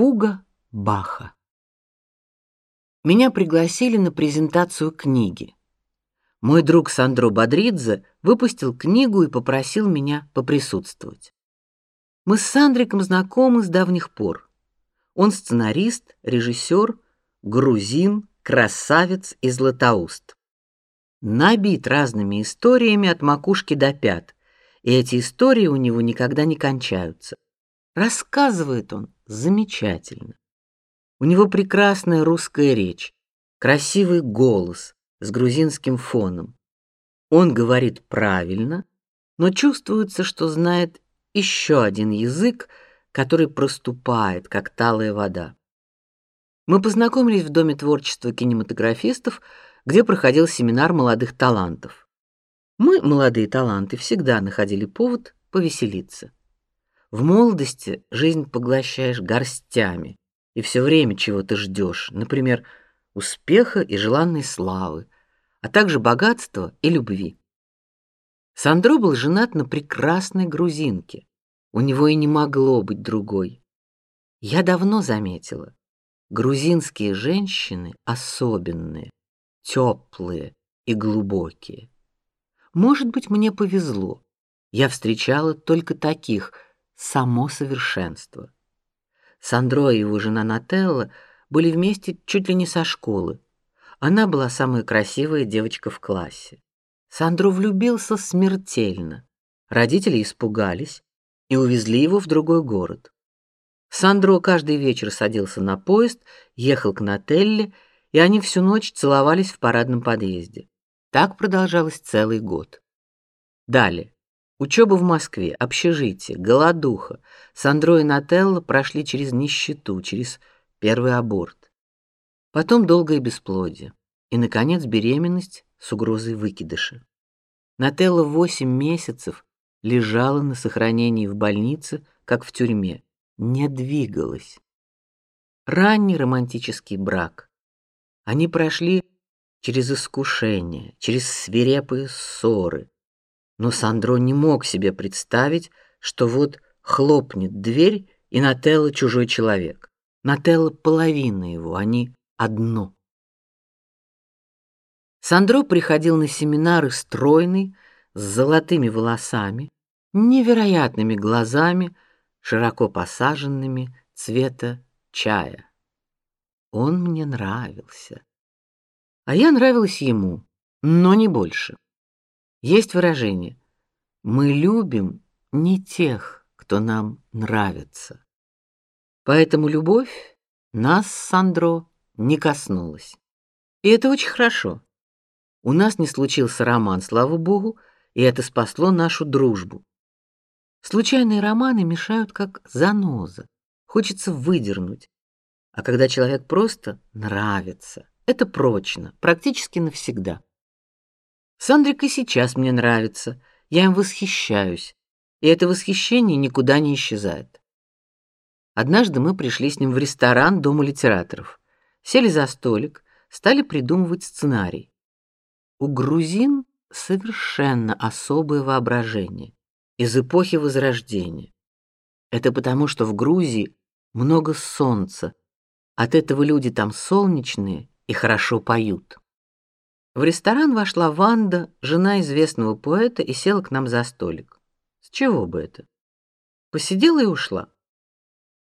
Фуга Баха. Меня пригласили на презентацию книги. Мой друг Сандро Бодридзе выпустил книгу и попросил меня поприсутствовать. Мы с Сандриком знакомы с давних пор. Он сценарист, режиссер, грузин, красавец и златоуст. Набит разными историями от макушки до пят, и эти истории у него никогда не кончаются. Рассказывает он замечательно. У него прекрасная русская речь, красивый голос с грузинским фоном. Он говорит правильно, но чувствуется, что знает еще один язык, который проступает, как талая вода. Мы познакомились в Доме творчества кинематографистов, где проходил семинар молодых талантов. Мы, молодые таланты, всегда находили повод повеселиться. В молодости жизнь поглощаешь горстями, и все время чего-то ждешь, например, успеха и желанной славы, а также богатства и любви. Сандро был женат на прекрасной грузинке. У него и не могло быть другой. Я давно заметила, грузинские женщины особенные, теплые и глубокие. Может быть, мне повезло. Я встречала только таких, само совершенство. Сандро и его жена Нателла были вместе чуть ли не со школы. Она была самая красивая девочка в классе. Сандро влюбился смертельно. Родители испугались и увезли его в другой город. Сандро каждый вечер садился на поезд, ехал к Нателле, и они всю ночь целовались в парадном подъезде. Так продолжалось целый год. Далее. Учеба в Москве, общежитие, голодуха. Сандро и Нателла прошли через нищету, через первый аборт. Потом долгое бесплодие. И, наконец, беременность с угрозой выкидыша. Нателла восемь месяцев лежала на сохранении в больнице, как в тюрьме, не двигалась. Ранний романтический брак. Они прошли через искушения, через свирепые ссоры, но Сандро не мог себе представить, что вот хлопнет дверь, и Нателла чужой человек. Нателла половина его, они одно. Сандро приходил на семинары стройный, с золотыми волосами, невероятными глазами, широко посаженными цвета чая. Он мне нравился. А я нравилась ему, но не больше. Есть выражение: мы любим не тех, кто нам нравится. Поэтому любовь нас Сандро не коснулась. И это очень хорошо. У нас не случился роман, слава богу, и это спасло нашу дружбу. Случайные романы мешают как заноза. Хочется выдернуть. А когда человек просто нравится, это прочно, практически навсегда. Сандрик и сейчас мне нравится, я им восхищаюсь, и это восхищение никуда не исчезает. Однажды мы пришли с ним в ресторан Дома литераторов, сели за столик, стали придумывать сценарий. У грузин совершенно особое воображение из эпохи Возрождения. Это потому, что в Грузии много солнца, от этого люди там солнечные и хорошо поют. В ресторан вошла Ванда, жена известного поэта, и села к нам за столик. С чего бы это? Посидела и ушла.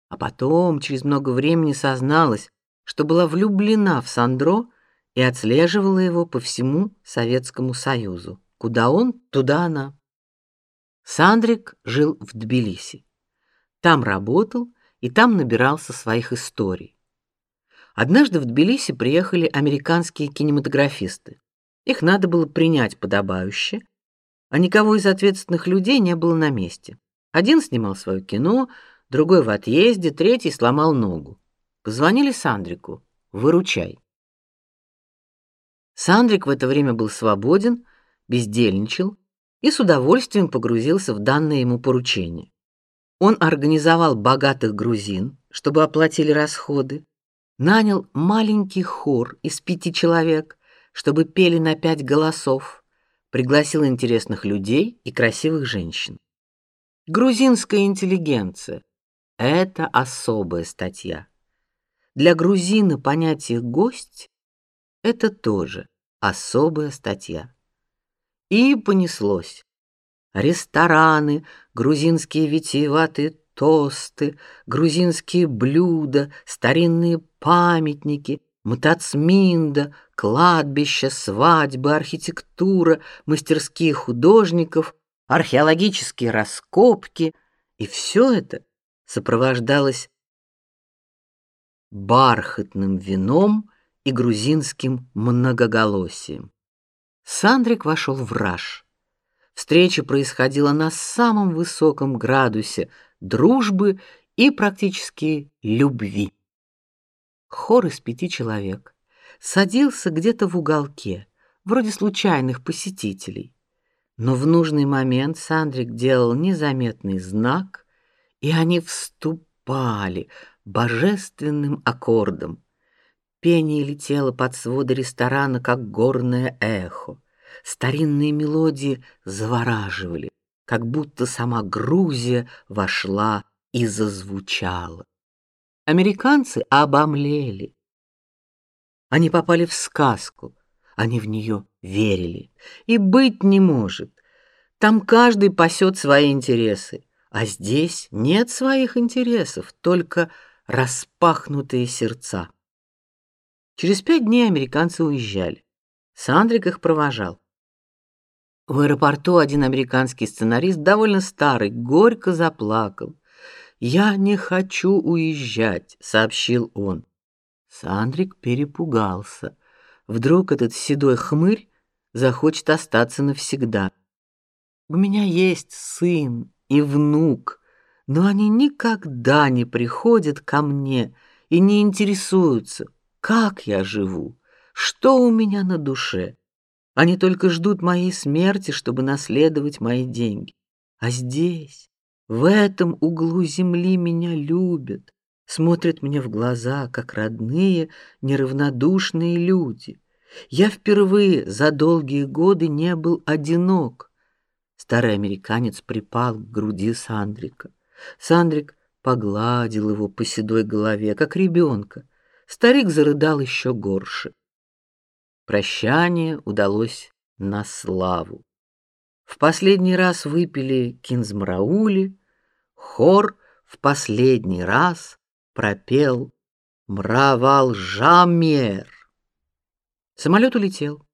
А потом, через много времени, созналась, что была влюблена в Сандро и отслеживала его по всему Советскому Союзу. Куда он, туда она. Сандрик жил в Тбилиси. Там работал и там набирался своих историй. Однажды в Тбилиси приехали американские кинематографисты. Их надо было принять подобающе, а никого из ответственных людей не было на месте. Один снимал свое кино, другой в отъезде, третий сломал ногу. Позвонили Сандрику: "Выручай". Сандрик в это время был свободен, бездельничал и с удовольствием погрузился в данное ему поручение. Он организовал богатых грузин, чтобы оплатили расходы, нанял маленький хор из пяти человек, чтобы пели на пять голосов, пригласил интересных людей и красивых женщин. Грузинская интеллигенция, это особая статья. Для грузина понятие гость это тоже особая статья. И понеслось. Рестораны, грузинские витиеватые тосты, грузинские блюда, старинные памятники, Мтацминда, кладбища, свадьбы, архитектура, мастерские художников, археологические раскопки, и все это сопровождалось бархатным вином и грузинским многоголосием. Сандрик вошел в раж. Встреча происходила на самом высоком градусе дружбы и практически любви. Хор из пяти человек садился где-то в уголке, вроде случайных посетителей. Но в нужный момент Сандрик делал незаметный знак, и они вступали божественным аккордом. Пение летело под своды ресторана, как горное эхо. Старинные мелодии завораживали, как будто сама Грузия вошла и зазвучала. Американцы обомлели. Они попали в сказку, они в нее верили. И быть не может. Там каждый пасет свои интересы, а здесь нет своих интересов, только распахнутые сердца. Через пять дней американцы уезжали. Сандрик их провожал. В аэропорту один американский сценарист, довольно старый, горько заплакал. «Я не хочу уезжать», — сообщил он. Сандрик перепугался. Вдруг этот седой хмырь захочет остаться навсегда. «У меня есть сын и внук, но они никогда не приходят ко мне и не интересуются, как я живу, что у меня на душе. Они только ждут моей смерти, чтобы наследовать мои деньги. А здесь в этом углу земли меня любят, смотрят мне в глаза, как родные, неравнодушные люди. Я впервые за долгие годы не был одинок. Старый американец припал к груди Сандрика. Сандрик погладил его по седой голове, как ребенка. Старик зарыдал еще горше. Прощание удалось на славу. В последний раз выпили кинзмраули, хор в последний раз пропел мравал жамер. Самолет улетел.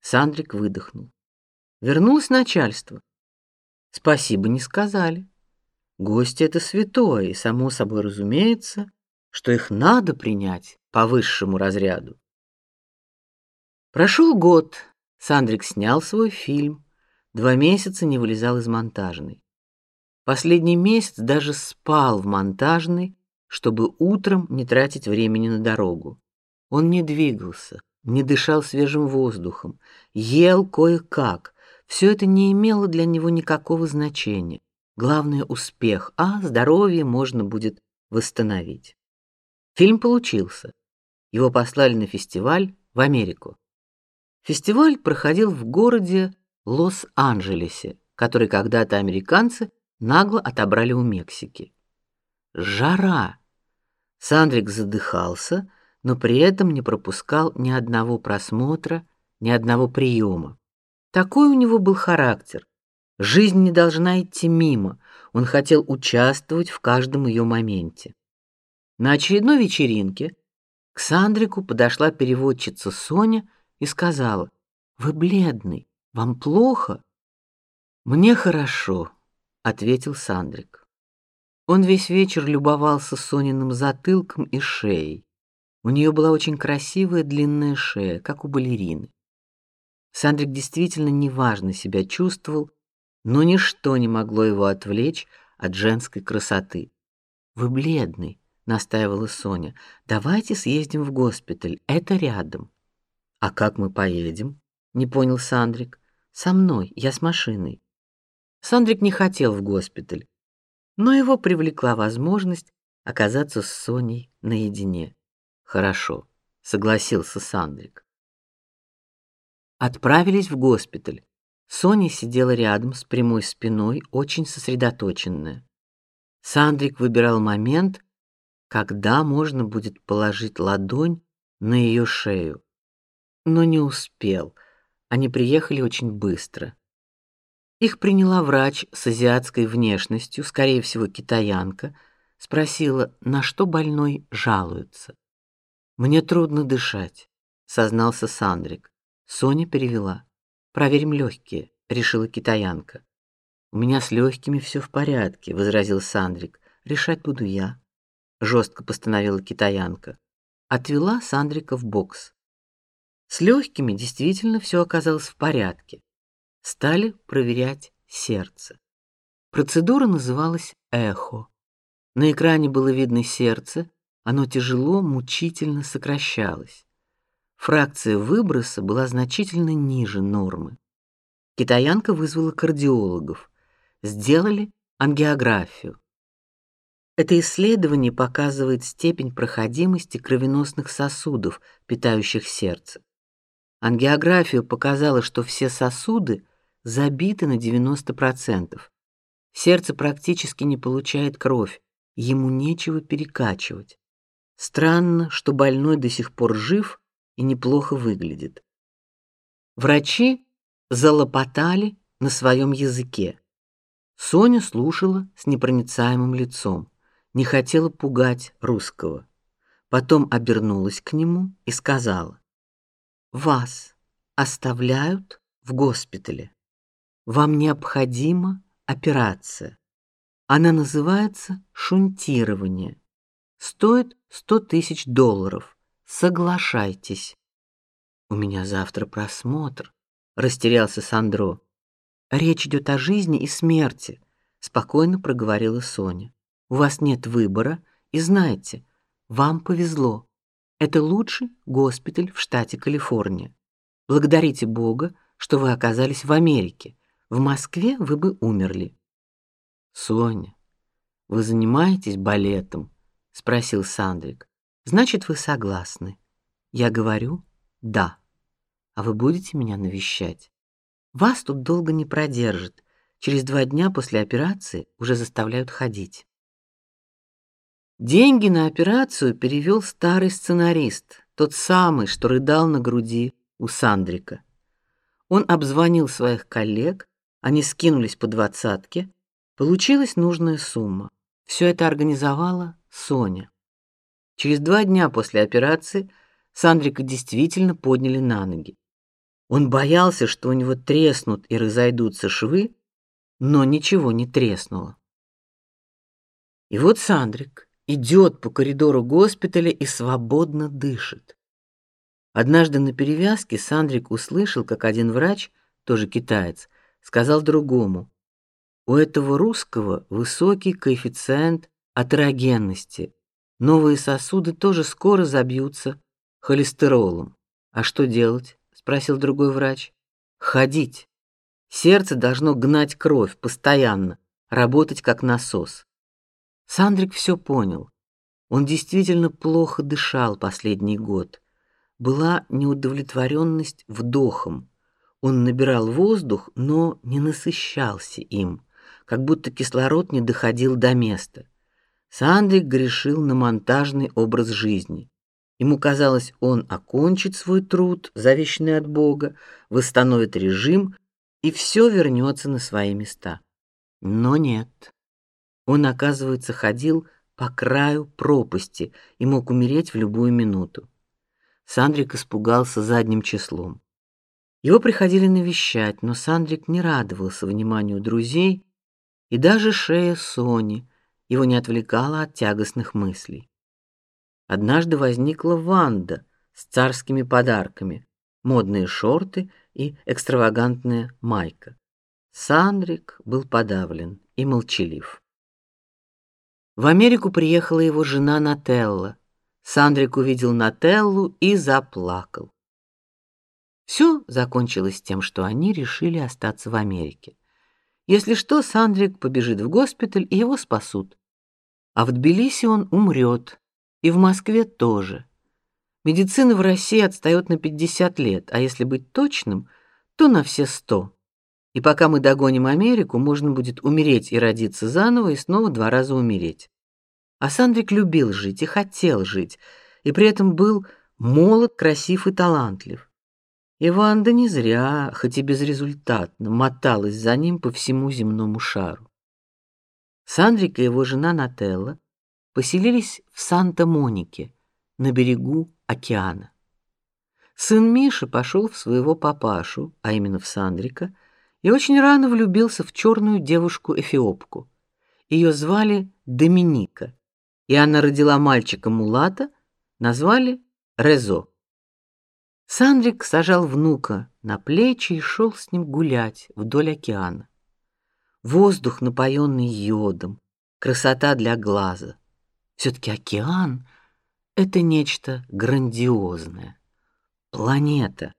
Сандрик выдохнул. Вернулось начальство. Спасибо не сказали. Гости это святое, и само собой разумеется, что их надо принять по высшему разряду. Прошел год. Сандрик снял свой фильм Два месяца не вылезал из монтажной. Последний месяц даже спал в монтажной, чтобы утром не тратить времени на дорогу. Он не двигался, не дышал свежим воздухом, ел кое-как. Все это не имело для него никакого значения. Главное успех, а здоровье можно будет восстановить. Фильм получился. Его послали на фестиваль в Америку. Фестиваль проходил в городе Лос-Анджелесе, который когда-то американцы нагло отобрали у Мексики. Жара. Сандрик задыхался, но при этом не пропускал ни одного просмотра, ни одного приема. Такой у него был характер. Жизнь не должна идти мимо. Он хотел участвовать в каждом ее моменте. На очередной вечеринке к Сандрику подошла переводчица Соня и сказала: "Вы бледный. Вам плохо? Мне хорошо, ответил Сандрик. Он весь вечер любовался Сониным затылком и шеей. У нее была очень красивая длинная шея, как у балерины. Сандрик действительно неважно себя чувствовал, но ничто не могло его отвлечь от женской красоты. Вы бледный, настаивала Соня. Давайте съездим в госпиталь, это рядом. А как мы поедем? Не понял Сандрик. Со мной, я с машиной. Сандрик не хотел в госпиталь, но его привлекла возможность оказаться с Соней наедине. Хорошо, согласился Сандрик. Отправились в госпиталь. Соня сидела рядом с прямой спиной, очень сосредоточенная. Сандрик выбирал момент, когда можно будет положить ладонь на ее шею, но не успел. Они приехали очень быстро. Их приняла врач с азиатской внешностью, скорее всего, китаянка, спросила, на что больной жалуется. Мне трудно дышать, сознался Сандрик. Соня перевела. Проверим легкие, решила китаянка. У меня с легкими все в порядке, возразил Сандрик. Решать буду я, жестко постановила китаянка. Отвела Сандрика в бокс. С легкими действительно все оказалось в порядке стали проверять сердце. Процедура называлась эхо. На экране было видно сердце, оно тяжело, мучительно сокращалось. Фракция выброса была значительно ниже нормы. Китаянка вызвала кардиологов, сделали ангиографию. Это исследование показывает степень проходимости кровеносных сосудов, питающих сердце. Ангиография показала, что все сосуды забиты на 90%. Сердце практически не получает кровь, ему нечего перекачивать. Странно, что больной до сих пор жив и неплохо выглядит. Врачи залопотали на своем языке. Соня слушала с непроницаемым лицом, не хотела пугать русского. Потом обернулась к нему и сказала: "Вас оставляют в госпитале". Вам необходима операция. Она называется шунтирование. Стоит сто тысяч долларов. Соглашайтесь. У меня завтра просмотр. Растерялся Сандро. Речь идет о жизни и смерти, спокойно проговорила Соня. У вас нет выбора, и знаете, вам повезло. Это лучший госпиталь в штате Калифорния. Благодарите Бога, что вы оказались в Америке. В Москве вы бы умерли. Соня, вы занимаетесь балетом? спросил Сандрик. Значит, вы согласны. Я говорю: да. А вы будете меня навещать? Вас тут долго не продержат. Через два дня после операции уже заставляют ходить. Деньги на операцию перевел старый сценарист, тот самый, что рыдал на груди у Сандрика. Он обзвонил своих коллег, они скинулись по двадцатке, получилась нужная сумма. Все это организовала Соня. Через два дня после операции Сандрика действительно подняли на ноги. Он боялся, что у него треснут и разойдутся швы, но ничего не треснуло. И вот Сандрик идет по коридору госпиталя и свободно дышит. Однажды на перевязке Сандрик услышал, как один врач, тоже китаец, сказал другому: "У этого русского высокий коэффициент атерогенности. Новые сосуды тоже скоро забьются холестеролом. А что делать?" спросил другой врач. "Ходить. Сердце должно гнать кровь постоянно, работать как насос". Сандрик все понял. Он действительно плохо дышал последний год. Была неудовлетворенность вдохом. Он набирал воздух, но не насыщался им, как будто кислород не доходил до места. Сандрик грешил на монтажный образ жизни. Ему казалось, он окончит свой труд, завещанный от Бога, восстановит режим, и все вернется на свои места. Но нет. Он, оказывается, ходил по краю пропасти и мог умереть в любую минуту. Сандрик испугался задним числом. Его приходили навещать, но Сандрик не радовался вниманию друзей, и даже шея Сони его не отвлекала от тягостных мыслей. Однажды возникла Ванда с царскими подарками: модные шорты и экстравагантная майка. Сандрик был подавлен и молчалив. В Америку приехала его жена Нателла. Сандрик увидел Нателлу и заплакал. Все закончилось тем, что они решили остаться в Америке. Если что, Сандрик побежит в госпиталь, и его спасут. А в Тбилиси он умрет, и в Москве тоже. Медицина в России отстает на 50 лет, а если быть точным, то на все 100. И пока мы догоним Америку, можно будет умереть и родиться заново и снова два раза умереть. А Сандрик любил жить и хотел жить, и при этом был молод, красив и талантлив. И Ванда не зря, хоть и безрезультатно, моталась за ним по всему земному шару. Сандрик и его жена Нателла поселились в Санта-Монике, на берегу океана. Сын Миши пошел в своего папашу, а именно в Сандрика, и очень рано влюбился в черную девушку-эфиопку. Ее звали Доминика, и она родила мальчика мулата, назвали Резо. Сандрик сажал внука на плечи и шел с ним гулять вдоль океана. Воздух напоенный йодом, красота для глаза. все таки океан это нечто грандиозное. Планета,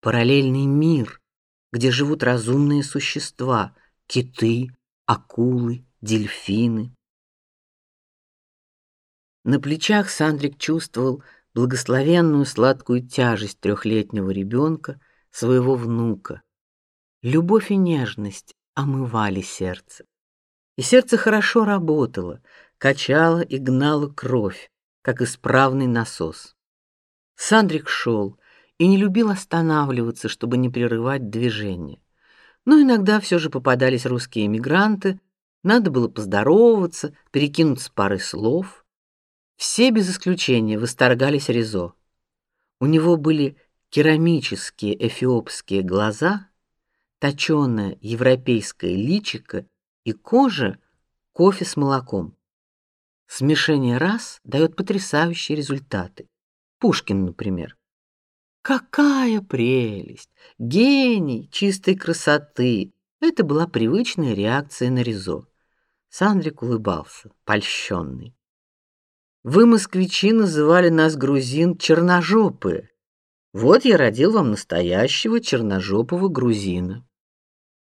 параллельный мир, где живут разумные существа: киты, акулы, дельфины. На плечах Сандрик чувствовал благословенную сладкую тяжесть трехлетнего ребенка, своего внука. Любовь и нежность омывали сердце. И сердце хорошо работало, качало и гнало кровь, как исправный насос. Сандрик шел, и не любил останавливаться, чтобы не прерывать движение. Но иногда все же попадались русские эмигранты, надо было поздороваться, перекинуться парой слов. Все без исключения восторгались Ризо. У него были керамические эфиопские глаза, точёное европейское личико и кожа кофе с молоком. Смешение рас дает потрясающие результаты. Пушкин, например. Какая прелесть! Гений чистой красоты! Это была привычная реакция на Ризо. Сандрик улыбался, польщенный. Вы, москвичи, называли нас грузин черножопые. Вот я родил вам настоящего черножопого грузина.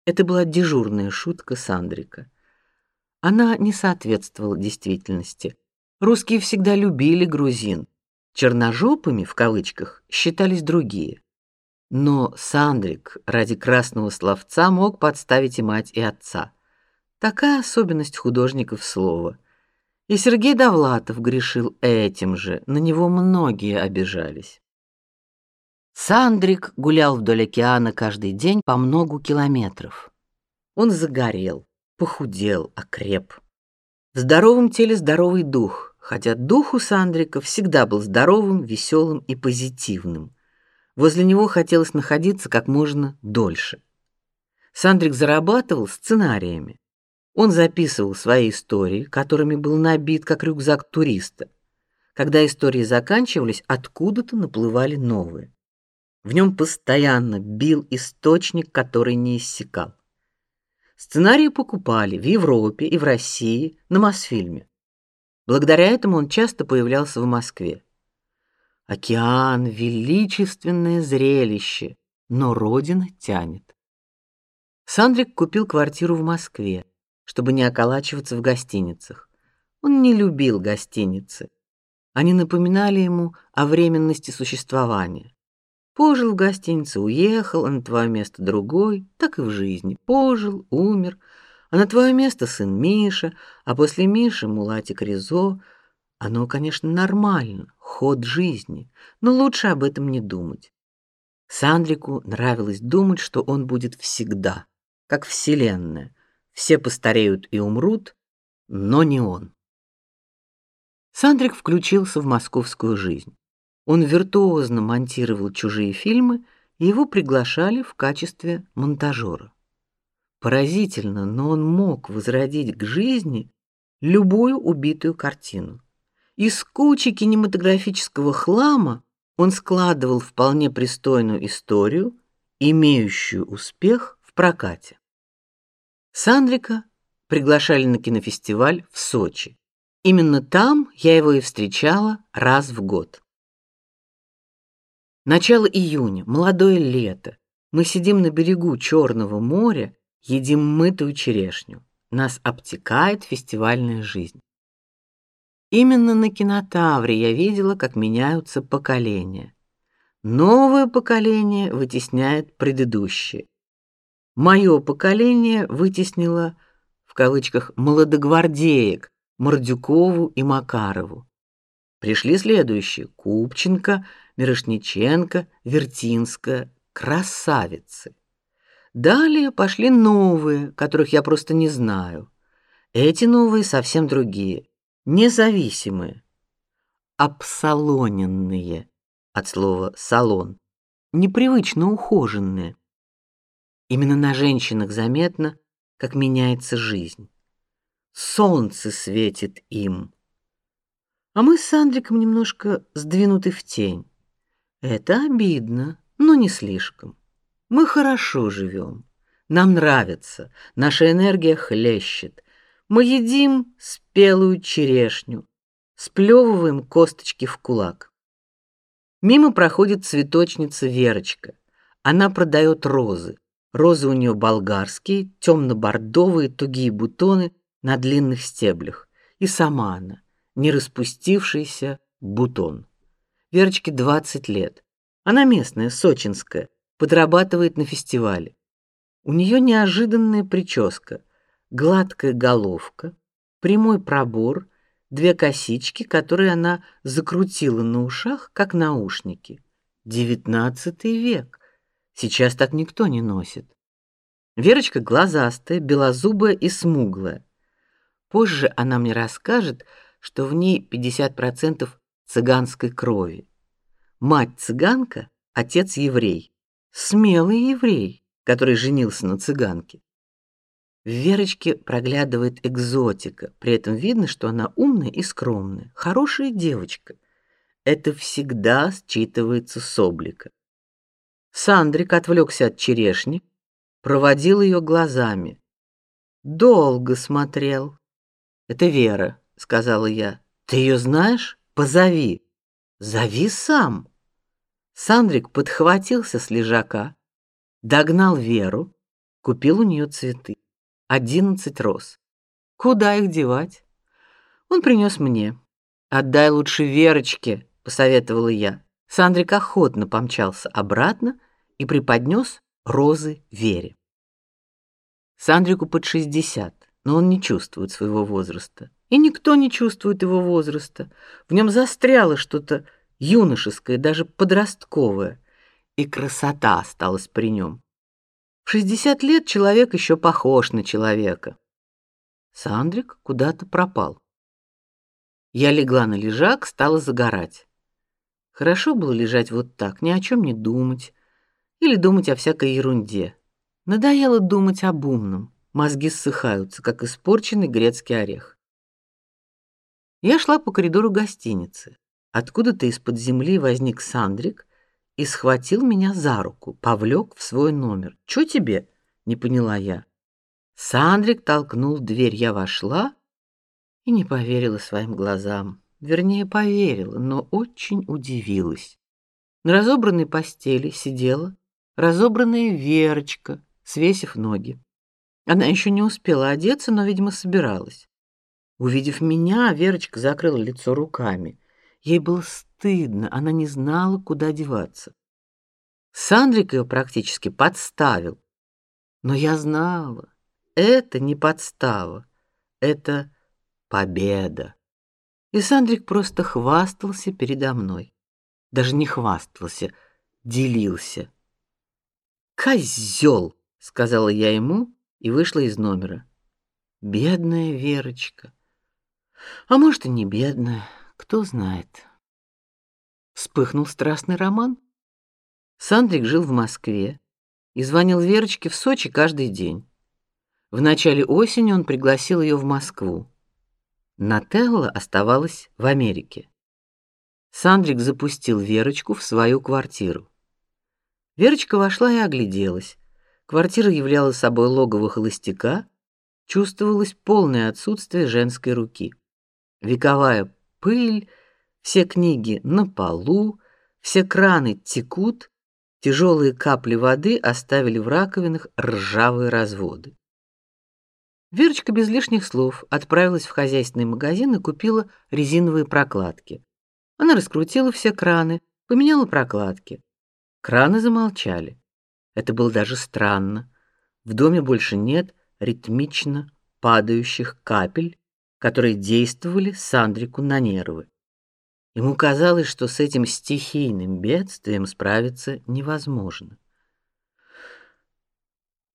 Это была дежурная шутка Сандрика. Она не соответствовала действительности. Русские всегда любили грузин, Черножопыми в кавычках считались другие. Но Сандрик ради красного словца мог подставить и мать, и отца. Такая особенность художников слова. И Сергей Довлатов грешил этим же, на него многие обижались. Сандрик гулял вдоль океана каждый день по многу километров. Он загорел, похудел, окреп. В здоровом теле здоровый дух, хотя дух у Сандрика всегда был здоровым, веселым и позитивным. Возле него хотелось находиться как можно дольше. Сандрик зарабатывал сценариями. Он записывал свои истории, которыми был набит как рюкзак туриста. Когда истории заканчивались, откуда-то наплывали новые. В нем постоянно бил источник, который не иссякал. Сценарии покупали в Европе и в России на Мосфильме. Благодаря этому он часто появлялся в Москве. Океан величественное зрелище, но родина тянет. Сандрик купил квартиру в Москве, чтобы не околачиваться в гостиницах. Он не любил гостиницы. Они напоминали ему о временности существования. Пожил в гостинице, уехал, а на твое место другой, так и в жизни. Пожил, умер, а на твое место сын Миша, а после Миши Мулатик Ризо. Оно, конечно, нормально, ход жизни, но лучше об этом не думать. Сандрику нравилось думать, что он будет всегда, как вселенная. Все постареют и умрут, но не он. Сандрик включился в московскую жизнь. Он виртуозно монтировал чужие фильмы, и его приглашали в качестве монтажера. Поразительно, но он мог возродить к жизни любую убитую картину. Из кучи кинематографического хлама он складывал вполне пристойную историю, имеющую успех в прокате. Сандрика приглашали на кинофестиваль в Сочи. Именно там я его и встречала раз в год. Начало июня, молодое лето. Мы сидим на берегу Черного моря едим мытую черешню. Нас обтекает фестивальная жизнь. Именно на кинотавре я видела, как меняются поколения. Новое поколение вытесняет предыдущее. Мое поколение вытеснило в кавычках молодогвардеек Мордюкову и Макарову. Пришли следующие: Купченко, Мирошниченко, Вертинская, красавицы. Далее пошли новые, которых я просто не знаю. Эти новые совсем другие, независимые, обсалоненные от слова салон, непривычно ухоженные. Именно на женщинах заметно, как меняется жизнь. Солнце светит им. А мы с Андриком немножко сдвинуты в тень. Это обидно, но не слишком. Мы хорошо живем. Нам нравится, наша энергия хлещет. Мы едим спелую черешню, сплевываем косточки в кулак. Мимо проходит цветочница Верочка. Она продает розы. Розы у нее болгарские, темно-бордовые, тугие бутоны на длинных стеблях. И сама она, не распустившийся бутон. Верочке 20 лет. Она местная, сочинская, подрабатывает на фестивале. У нее неожиданная прическа, гладкая головка, прямой пробор, две косички, которые она закрутила на ушах, как наушники. Девятнадцатый век. Сейчас так никто не носит. Верочка глазастая, белозубая и смуглая. Позже она мне расскажет, что в ней 50% цыганской крови. Мать цыганка, отец еврей. Смелый еврей, который женился на цыганке. В Верочке проглядывает экзотика, при этом видно, что она умная и скромная, хорошая девочка. Это всегда считывается с облика. Сандрик отвлекся от черешни, проводил ее глазами. Долго смотрел. Это Вера, сказала я. Ты ее знаешь? Позови. Зови сам. Сандрик подхватился с лежака, догнал Веру, купил у нее цветы. Одиннадцать роз. Куда их девать? Он принес мне. Отдай лучше Верочке, посоветовала я. Сандрик охотно помчался обратно и преподнес розы Вере. Сандрику под шестьдесят, но он не чувствует своего возраста, и никто не чувствует его возраста. В нем застряло что-то юношеское, даже подростковое, и красота осталась при нем. В шестьдесят лет человек еще похож на человека. Сандрик куда-то пропал. Я легла на лежак, стала загорать. Хорошо было лежать вот так, ни о чем не думать или думать о всякой ерунде. Надоело думать об умном. Мозги ссыхаются, как испорченный грецкий орех. Я шла по коридору гостиницы. Откуда-то из-под земли возник Сандрик и схватил меня за руку, повлек в свой номер. "Что тебе?" не поняла я. Сандрик толкнул дверь, я вошла и не поверила своим глазам. Вернее, поверила, но очень удивилась. На разобранной постели сидела разобранная Верочка, свесив ноги. Она еще не успела одеться, но, видимо, собиралась. Увидев меня, Верочка закрыла лицо руками. Ей было стыдно, она не знала, куда деваться. Сандрик ее практически подставил. Но я знала, это не подстава, это победа. И Сандрик просто хвастался передо мной. Даже не хвастался, делился. Козел, сказала я ему и вышла из номера. Бедная Верочка. А может и не бедная. Кто знает. Вспыхнул страстный роман. Сандрик жил в Москве и звонил Верочке в Сочи каждый день. В начале осени он пригласил ее в Москву. Нателла оставалась в Америке. Сандрик запустил Верочку в свою квартиру. Верочка вошла и огляделась. Квартира являла собой логово холостяка, чувствовалось полное отсутствие женской руки. Вековая пыль, все книги на полу, все краны текут, тяжелые капли воды оставили в раковинах ржавые разводы. Верочка без лишних слов отправилась в хозяйственный магазин и купила резиновые прокладки. Она раскрутила все краны, поменяла прокладки. Краны замолчали. Это было даже странно. В доме больше нет ритмично падающих капель, которые действовали Сандрику на нервы. Ему казалось, что с этим стихийным бедствием справиться невозможно.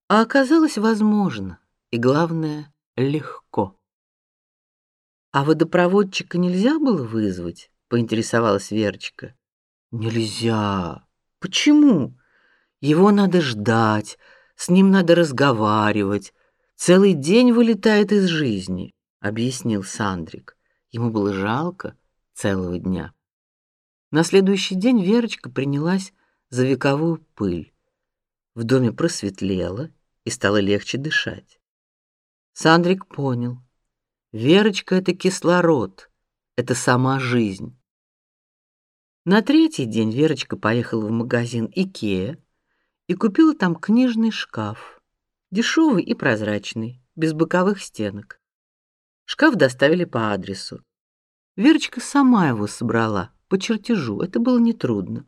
А оказалось возможно, и главное, легко. А водопроводчика нельзя было вызвать, поинтересовалась Верочка. Нельзя. Почему? Его надо ждать, с ним надо разговаривать. Целый день вылетает из жизни, объяснил Сандрик. Ему было жалко целого дня. На следующий день Верочка принялась за вековую пыль. В доме просветлело и стало легче дышать. Сандрик понял: Верочка это кислород, это сама жизнь. На третий день Верочка поехала в магазин Икеа и купила там книжный шкаф, дешевый и прозрачный, без боковых стенок. Шкаф доставили по адресу. Верочка сама его собрала по чертежу, это было нетрудно.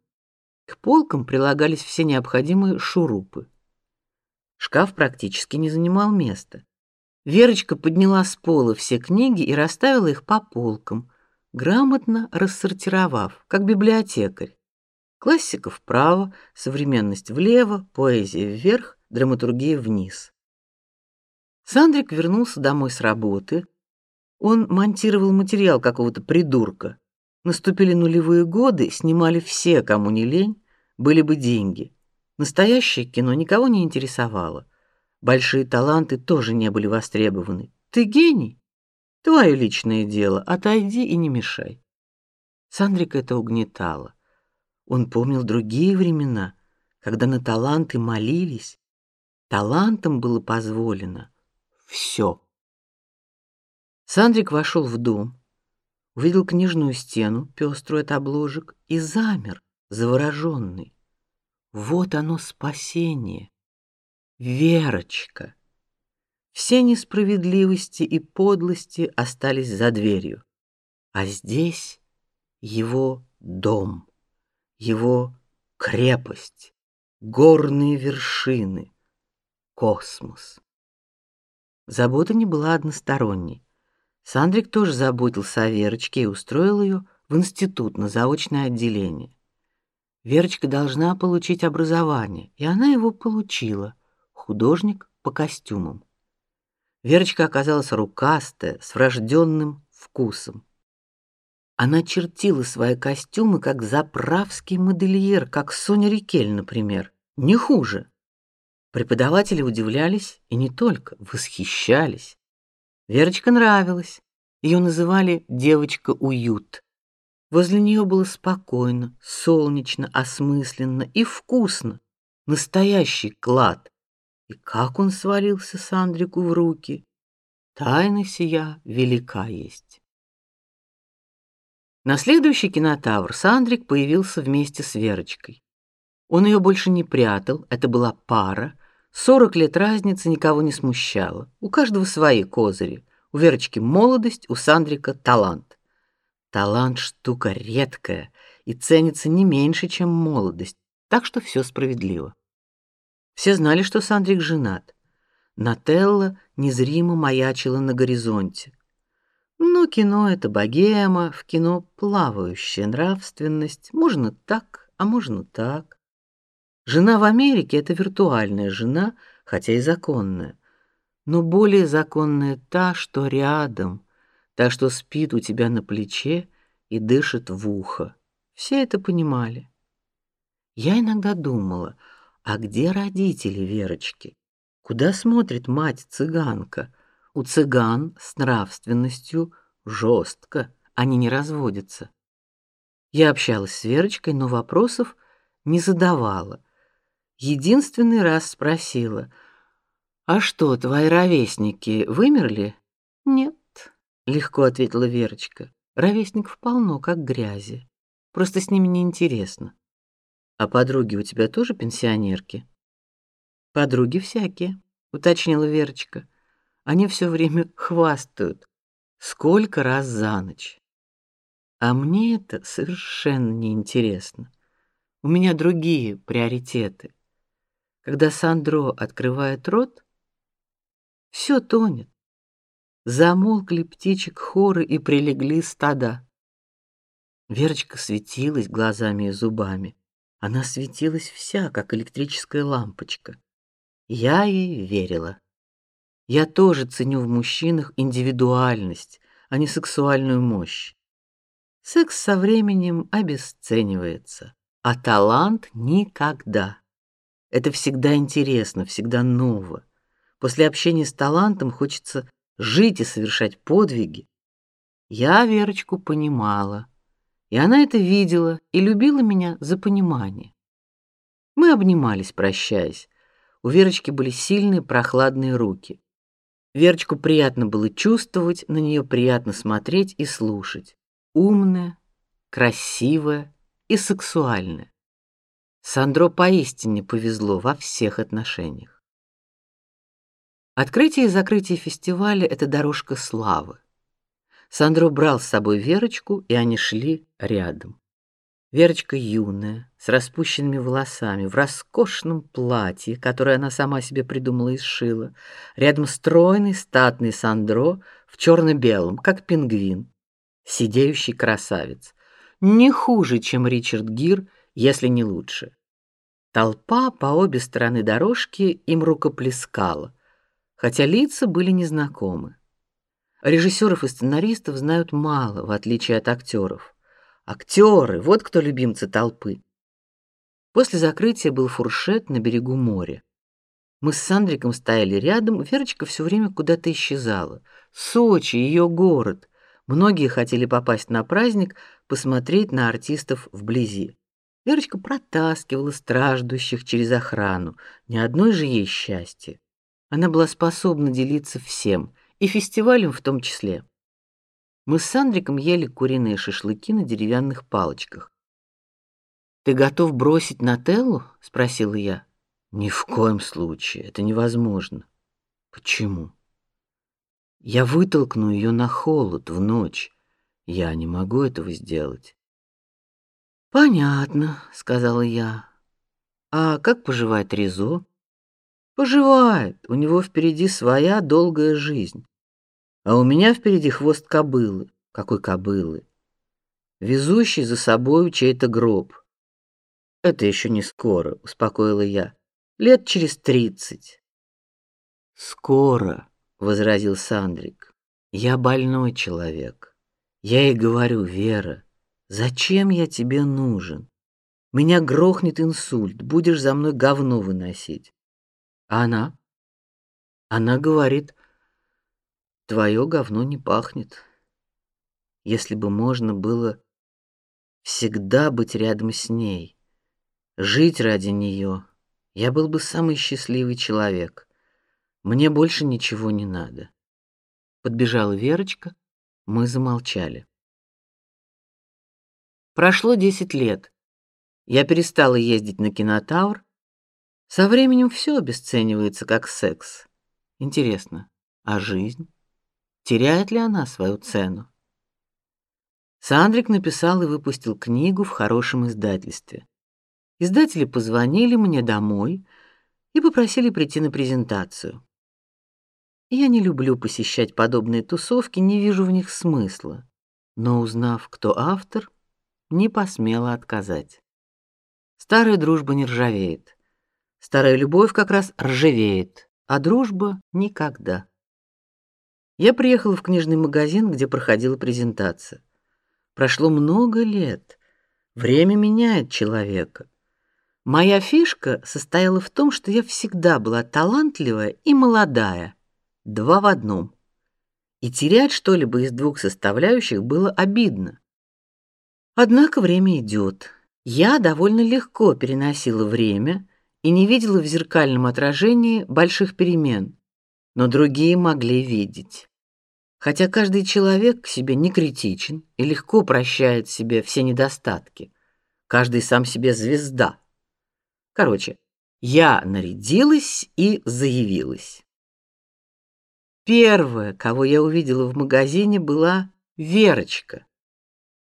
К полкам прилагались все необходимые шурупы. Шкаф практически не занимал места. Верочка подняла с пола все книги и расставила их по полкам, грамотно рассортировав, как библиотекарь. Классика вправо, современность влево, поэзия вверх, драматургия вниз. Сандрик вернулся домой с работы. Он монтировал материал какого-то придурка. Наступили нулевые годы, снимали все, кому не лень, были бы деньги. Настоящее кино никого не интересовало. Большие таланты тоже не были востребованы. Ты гений? Твое личное дело, отойди и не мешай. Сандрик это угнетало. Он помнил другие времена, когда на таланты молились. Талантам было позволено все. Сандрик вошел в дом, увидел книжную стену, пеструю от обложек, и замер, завороженный. Вот оно спасение. Верочка. Все несправедливости и подлости остались за дверью, а здесь его дом его крепость, горные вершины, космос. Забота не была односторонней. Сандрик тоже заботился о Верочке и устроил ее в институт на заочное отделение. Верочка должна получить образование, и она его получила. Художник по костюмам. Верочка оказалась рукастая, с врожденным вкусом. Она чертила свои костюмы как заправский модельер, как Соня Рикель, например, не хуже. Преподаватели удивлялись и не только, восхищались. Верочка нравилась. Ее называли девочка уют. Возле нее было спокойно, солнечно, осмысленно и вкусно. Настоящий клад. И как он свалился Сандрику в руки. Тайна сия велика есть. На следующий кинотавр Сандрик появился вместе с Верочкой. Он ее больше не прятал, это была пара. Сорок лет разницы никого не смущала. У каждого свои козыри. У Верочки молодость, у Сандрика талант. Талант штука редкая и ценится не меньше, чем молодость, так что все справедливо. Все знали, что Сандрик женат. Нателла незримо маячила на горизонте. Но кино это богема, в кино плавающая нравственность, можно так, а можно так. Жена в Америке это виртуальная жена, хотя и законная. Но более законная та, что рядом, та, что спит у тебя на плече и дышит в ухо. Все это понимали. Я иногда думала, а где родители Верочки? Куда смотрит мать-цыганка? У цыган с нравственностью жестко, они не разводятся. Я общалась с Верочкой, но вопросов не задавала. Единственный раз спросила: "А что, твои ровесники вымерли?" "Нет", легко ответила Верочка. "Ровесников полно, как грязи. Просто с ними не интересно. А подруги у тебя тоже пенсионерки?" "Подруги всякие", уточнила Верочка. Они все время хвастают. Сколько раз за ночь. А мне это совершенно не интересно. У меня другие приоритеты. Когда Сандро открывает рот, все тонет. Замолкли птичек хоры и прилегли стада. Верочка светилась глазами и зубами. Она светилась вся, как электрическая лампочка. Я ей верила. Я тоже ценю в мужчинах индивидуальность, а не сексуальную мощь. Секс со временем обесценивается, а талант никогда. Это всегда интересно, всегда ново. После общения с талантом хочется жить и совершать подвиги. Я Верочку понимала, и она это видела и любила меня за понимание. Мы обнимались, прощаясь. У Верочки были сильные прохладные руки. Верочку приятно было чувствовать, на нее приятно смотреть и слушать. Умная, красивая и сексуальная. Сандро поистине повезло во всех отношениях. Открытие и закрытие фестиваля это дорожка славы. Сандро брал с собой Верочку, и они шли рядом. Верочка юная, с распущенными волосами, в роскошном платье, которое она сама себе придумала и сшила, рядом стройный, статный Сандро в черно белом как пингвин, сидеющий красавец, не хуже, чем Ричард Гир если не лучше. Толпа по обе стороны дорожки им рукоплескала, хотя лица были незнакомы. Режиссеров и сценаристов знают мало, в отличие от актеров. Актеры, вот кто любимцы толпы. После закрытия был фуршет на берегу моря. Мы с Сандриком стояли рядом, Верочка все время куда-то исчезала. Сочи, ее город. Многие хотели попасть на праздник, посмотреть на артистов вблизи. Верочка протаскивала страждущих через охрану. Ни одной же ей счастье. Она была способна делиться всем, и фестивалем в том числе. Мы с Сандриком ели куриные шашлыки на деревянных палочках. Ты готов бросить Нателлу? спросила я. Ни в коем случае, это невозможно. Почему? Я вытолкну ее на холод в ночь. Я не могу этого сделать. Понятно, сказала я. А как поживает Ризо? Поживает. У него впереди своя долгая жизнь. А у меня впереди хвост кобылы. Какой кобылы? Везущий за собой чей-то гроб. Это еще не скоро, успокоила я. Лет через тридцать. Скоро, возразил Сандрик. Я больной человек. Я ей говорю, Вера, Зачем я тебе нужен? Меня грохнет инсульт, будешь за мной говно выносить. А она? Она говорит, твое говно не пахнет. Если бы можно было всегда быть рядом с ней, жить ради нее, я был бы самый счастливый человек. Мне больше ничего не надо. Подбежала Верочка, мы замолчали. Прошло десять лет. Я перестала ездить на кинотавр. Со временем все обесценивается как секс. Интересно, а жизнь? Теряет ли она свою цену? Сандрик написал и выпустил книгу в хорошем издательстве. Издатели позвонили мне домой и попросили прийти на презентацию. Я не люблю посещать подобные тусовки, не вижу в них смысла. Но узнав, кто автор, не посмела отказать. Старая дружба не ржавеет. Старая любовь как раз ржавеет, а дружба никогда. Я приехала в книжный магазин, где проходила презентация. Прошло много лет. Время меняет человека. Моя фишка состояла в том, что я всегда была талантливая и молодая, два в одном. И терять что-либо из двух составляющих было обидно. Однако время идет. Я довольно легко переносила время и не видела в зеркальном отражении больших перемен, но другие могли видеть. Хотя каждый человек к себе не критичен и легко прощает себе все недостатки. Каждый сам себе звезда. Короче, я нарядилась и заявилась. Первая, кого я увидела в магазине, была Верочка.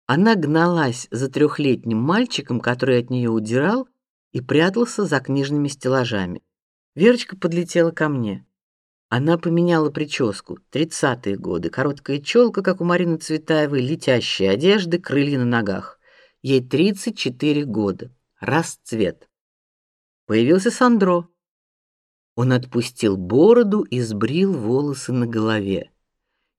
Она гналась за трехлетним мальчиком, который от нее удирал, и прятался за книжными стеллажами. Верочка подлетела ко мне. Она поменяла прическу. Тридцатые годы, короткая челка, как у Марины Цветаевой, летящие одежды, крылья на ногах. Ей тридцать четыре года. Расцвет. Появился Сандро. Он отпустил бороду и сбрил волосы на голове.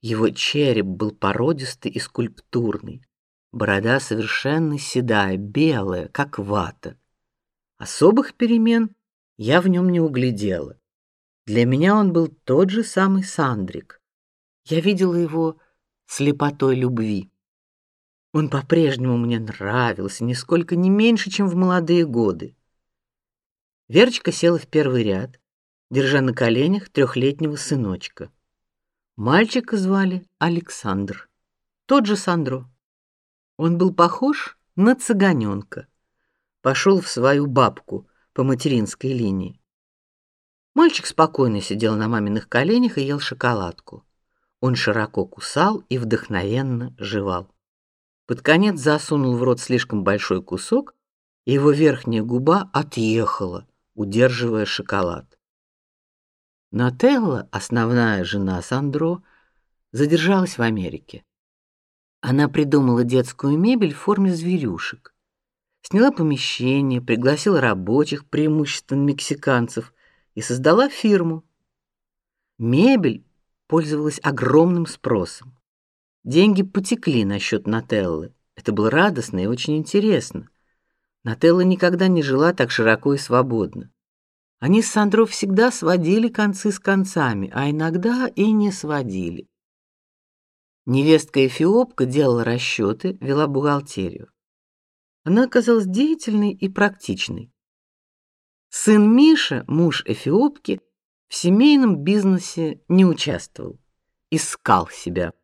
Его череп был породистый и скульптурный. Борода совершенно седая, белая, как вата. Особых перемен я в нем не углядела. Для меня он был тот же самый Сандрик. Я видела его слепотой любви. Он по-прежнему мне нравился, нисколько не меньше, чем в молодые годы. Верочка села в первый ряд, держа на коленях трехлетнего сыночка. Мальчика звали Александр, тот же Сандро. Он был похож на цыганенка пошел в свою бабку по материнской линии. Мальчик спокойно сидел на маминых коленях и ел шоколадку. Он широко кусал и вдохновенно жевал. Под конец засунул в рот слишком большой кусок, и его верхняя губа отъехала, удерживая шоколад. Нателла, основная жена Сандро, задержалась в Америке. Она придумала детскую мебель в форме зверюшек сняла помещение, пригласила рабочих, преимущественно мексиканцев, и создала фирму. Мебель пользовалась огромным спросом. Деньги потекли на счет Нателлы. Это было радостно и очень интересно. Нателла никогда не жила так широко и свободно. Они с Сандро всегда сводили концы с концами, а иногда и не сводили. Невестка Эфиопка делала расчеты, вела бухгалтерию. Она оказалась деятельной и практичной. Сын Миша, муж эфиопки, в семейном бизнесе не участвовал, искал себя.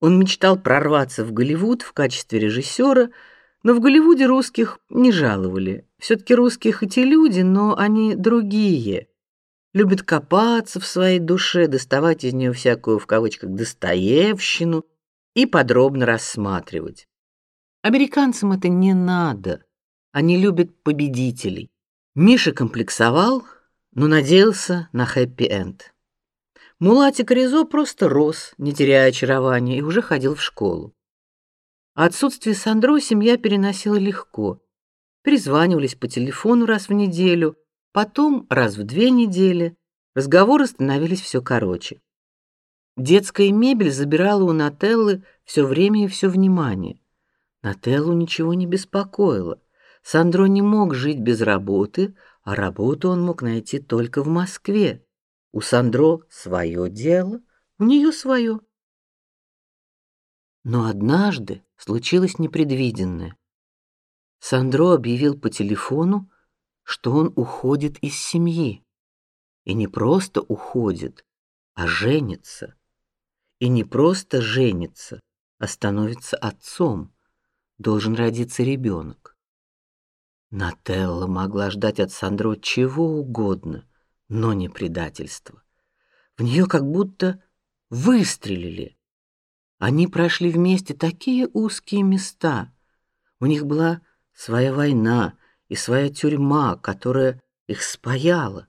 Он мечтал прорваться в Голливуд в качестве режиссера, но в Голливуде русских не жаловали. все таки русские хоть и люди, но они другие. Любят копаться в своей душе, доставать из нее всякую в кавычках достоевщину и подробно рассматривать. Американцам это не надо. Они любят победителей. Миша комплексовал, но надеялся на хэппи-энд. Мулатик Ризо просто рос, не теряя очарования, и уже ходил в школу. Отсутствие Сандро семья переносила легко. Перезванивались по телефону раз в неделю, потом раз в две недели. Разговоры становились все короче. Детская мебель забирала у Нателлы все время и все внимание. Нателлу ничего не беспокоило. Сандро не мог жить без работы, а работу он мог найти только в Москве. У Сандро свое дело, у нее свое. Но однажды случилось непредвиденное. Сандро объявил по телефону, что он уходит из семьи. И не просто уходит, а женится. И не просто женится, а становится отцом должен родиться ребенок. Нателла могла ждать от Сандро чего угодно, но не предательства. В нее как будто выстрелили. Они прошли вместе такие узкие места. У них была своя война и своя тюрьма, которая их спаяла.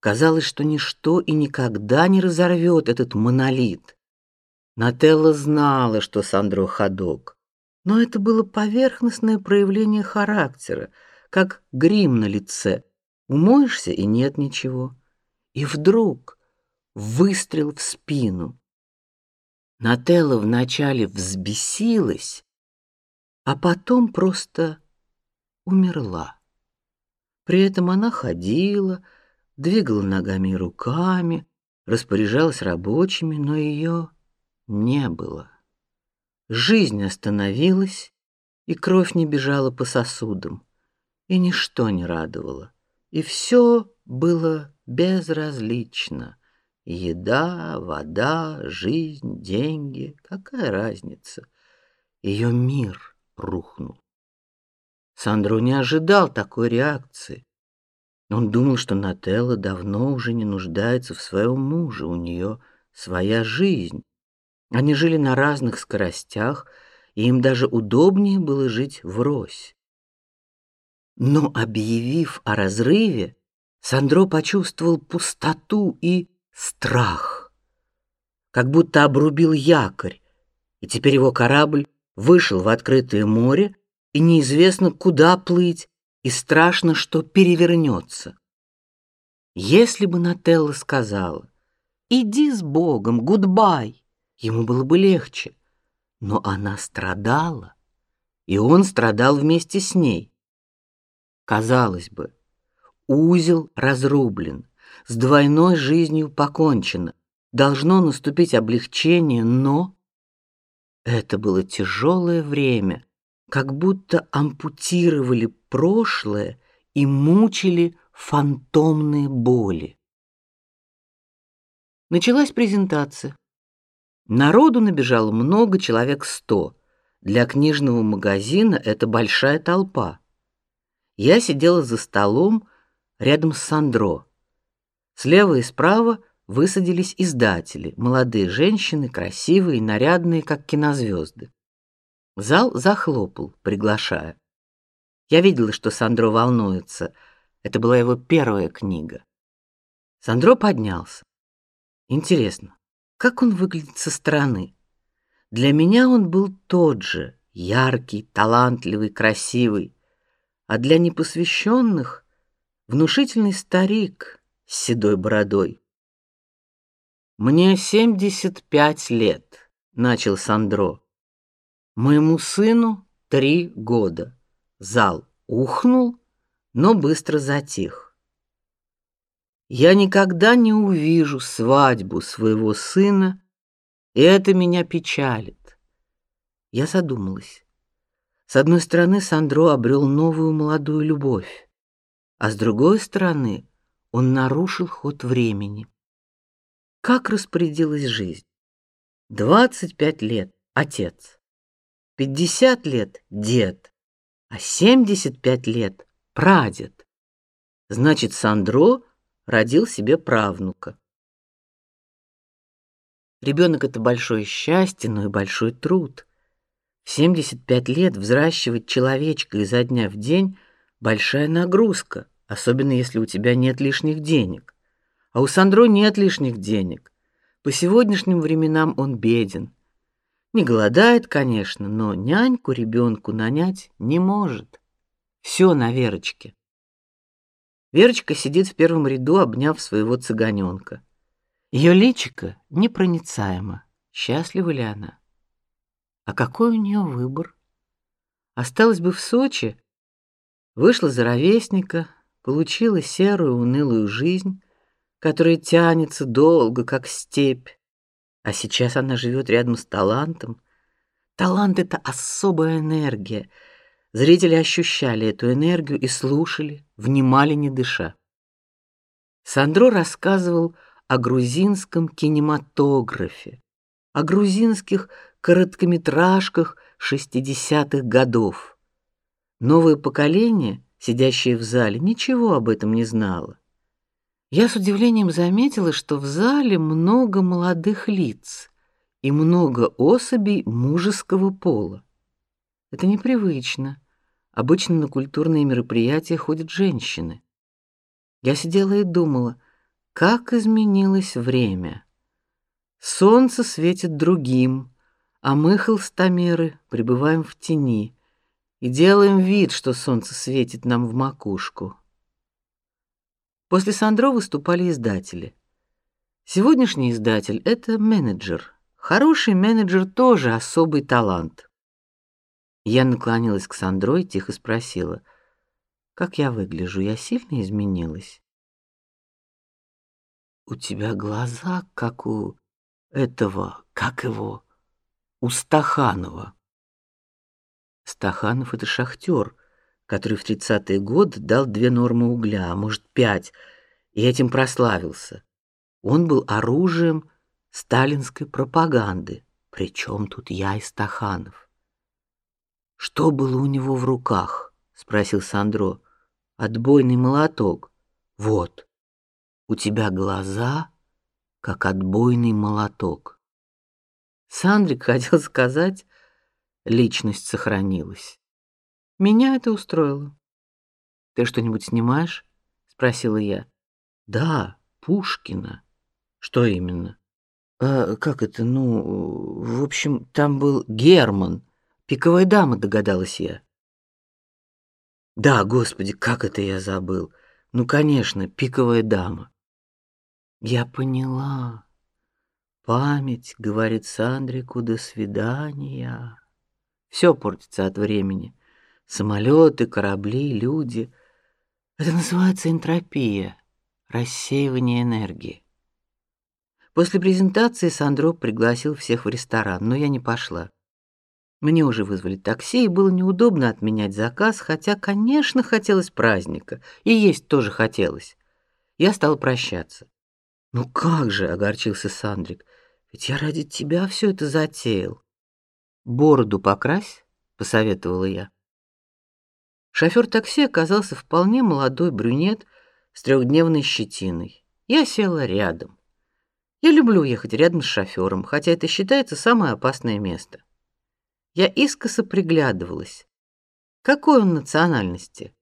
Казалось, что ничто и никогда не разорвет этот монолит. Нателла знала, что Сандро ходок. Но это было поверхностное проявление характера, как грим на лице. Умоешься и нет ничего. И вдруг выстрел в спину. Нателла вначале взбесилась, а потом просто умерла. При этом она ходила, двигала ногами и руками, распоряжалась рабочими, но ее не было. Жизнь остановилась, и кровь не бежала по сосудам, и ничто не радовало, и все было безразлично. Еда, вода, жизнь, деньги, какая разница? Ее мир рухнул. Сандро не ожидал такой реакции. Он думал, что Нателла давно уже не нуждается в своем муже, у нее своя жизнь. Они жили на разных скоростях, и им даже удобнее было жить врозь. Но объявив о разрыве, Сандро почувствовал пустоту и страх, как будто обрубил якорь, и теперь его корабль вышел в открытое море, и неизвестно куда плыть, и страшно, что перевернется. Если бы Нателла сказала: "Иди с Богом, гудбай", ему было бы легче. Но она страдала, и он страдал вместе с ней. Казалось бы, узел разрублен, с двойной жизнью покончено. Должно наступить облегчение, но это было тяжелое время, как будто ампутировали прошлое и мучили фантомные боли. Началась презентация. Народу набежало много, человек сто. Для книжного магазина это большая толпа. Я сидела за столом рядом с Сандро. Слева и справа высадились издатели, молодые женщины, красивые, нарядные, как кинозвезды. Зал захлопал, приглашая. Я видела, что Сандро волнуется. Это была его первая книга. Сандро поднялся. Интересно, как он выглядит со стороны? Для меня он был тот же, яркий, талантливый, красивый, а для непосвященных внушительный старик с седой бородой. Мне семьдесят пять лет, начал Сандро. Моему сыну три года. Зал ухнул, но быстро затих. Я никогда не увижу свадьбу своего сына, и это меня печалит. Я задумалась. С одной стороны, Сандро обрел новую молодую любовь, а с другой стороны, он нарушил ход времени. Как распорядилась жизнь? Двадцать пять лет отец. Пятьдесят лет дед, а семьдесят пять лет прадед. Значит, Сандро родил себе правнука. Ребенок это большое счастье, но и большой труд. В 75 лет взращивать человечка изо дня в день большая нагрузка, особенно если у тебя нет лишних денег. А у Сандро нет лишних денег. По сегодняшним временам он беден. Не голодает, конечно, но няньку ребенку нанять не может. Все на Верочке. Верочка сидит в первом ряду, обняв своего цыганенка. Ее личико непроницаемо. Счастлива ли она? А какой у нее выбор? Осталась бы в Сочи, вышла за ровесника, получила серую унылую жизнь, которая тянется долго, как степь, а сейчас она живет рядом с талантом. Талант это особая энергия. Зрители ощущали эту энергию и слушали, внимали не дыша. Сандро рассказывал о грузинском кинематографе, о грузинских короткометражках шестидесятых годов. Новое поколение, сидящее в зале, ничего об этом не знало. Я с удивлением заметила, что в зале много молодых лиц и много особей мужеского пола. Это непривычно. Обычно на культурные мероприятия ходят женщины. Я сидела и думала, как изменилось время. Солнце светит другим, а мы холстомеры пребываем в тени и делаем вид, что солнце светит нам в макушку. После Сандро выступали издатели. Сегодняшний издатель это менеджер. Хороший менеджер тоже особый талант. Я наклонилась к Сандро и тихо спросила: "Как я выгляжу? Я сильно изменилась?" У тебя глаза как у этого, как его, у Стаханова. Стаханов это шахтер который в тридцатые годы дал две нормы угля, а может пять, и этим прославился. Он был оружием сталинской пропаганды. Причем тут я и Стаханов? Что было у него в руках? спросил Сандро. Отбойный молоток. Вот. У тебя глаза как отбойный молоток. Сандрик хотел сказать, личность сохранилась. Меня это устроило. Ты что-нибудь снимаешь? спросила я. Да, Пушкина. Что именно? А, как это, ну, в общем, там был Герман. Пиковая дама, догадалась я. Да, господи, как это я забыл. Ну, конечно, пиковая дама. Я поняла. Память говорит Сандрику до свидания. Все портится от времени. Самолеты, корабли, люди. Это называется энтропия, рассеивание энергии. После презентации Сандро пригласил всех в ресторан, но я не пошла. Мне уже вызвали такси, и было неудобно отменять заказ, хотя, конечно, хотелось праздника, и есть тоже хотелось. Я стал прощаться. Ну как же, огорчился Сандрик. Ведь я ради тебя все это затеял. Бороду покрась, посоветовала я. Шофер такси оказался вполне молодой брюнет с трехдневной щетиной. Я села рядом. Я люблю ехать рядом с шофером, хотя это считается самое опасное место. Я искоса приглядывалась. Какой он национальности?